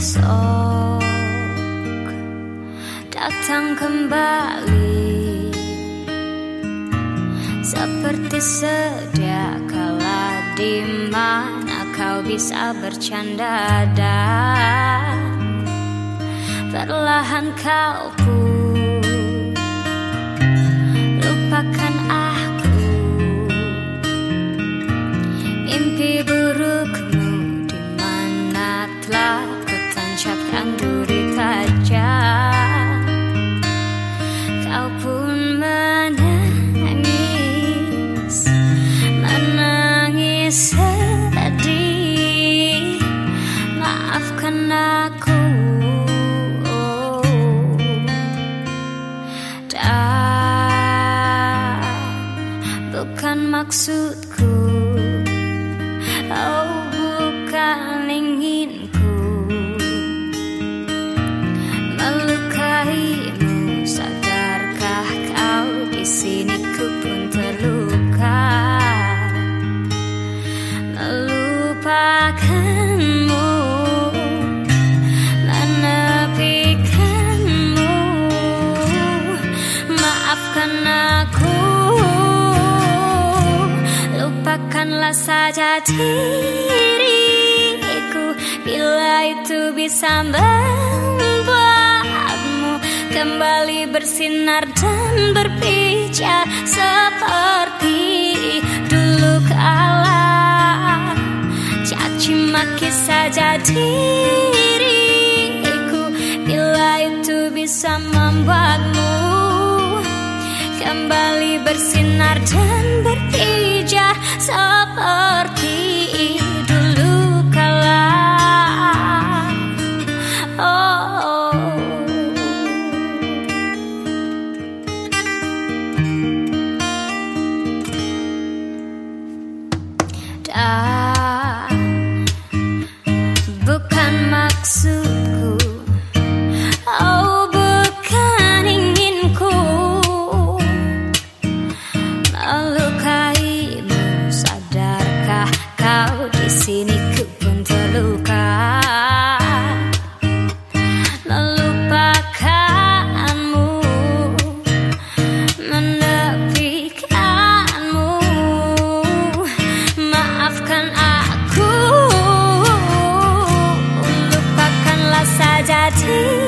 esok datang kembali. Seperti sedia kala di mana kau bisa bercanda dan perlahan kau pun maksudku? Oh bukan inginku. Melukaimu Sadarkah kau di sini? Ku pun terluka. Melupakanmu saja diriku Bila itu bisa membuatmu Kembali bersinar dan berpijar Seperti dulu kala. Caci maki saja diriku. Bila itu bisa membuatmu Kembali bersinar dan berpijar Dan 大家庭。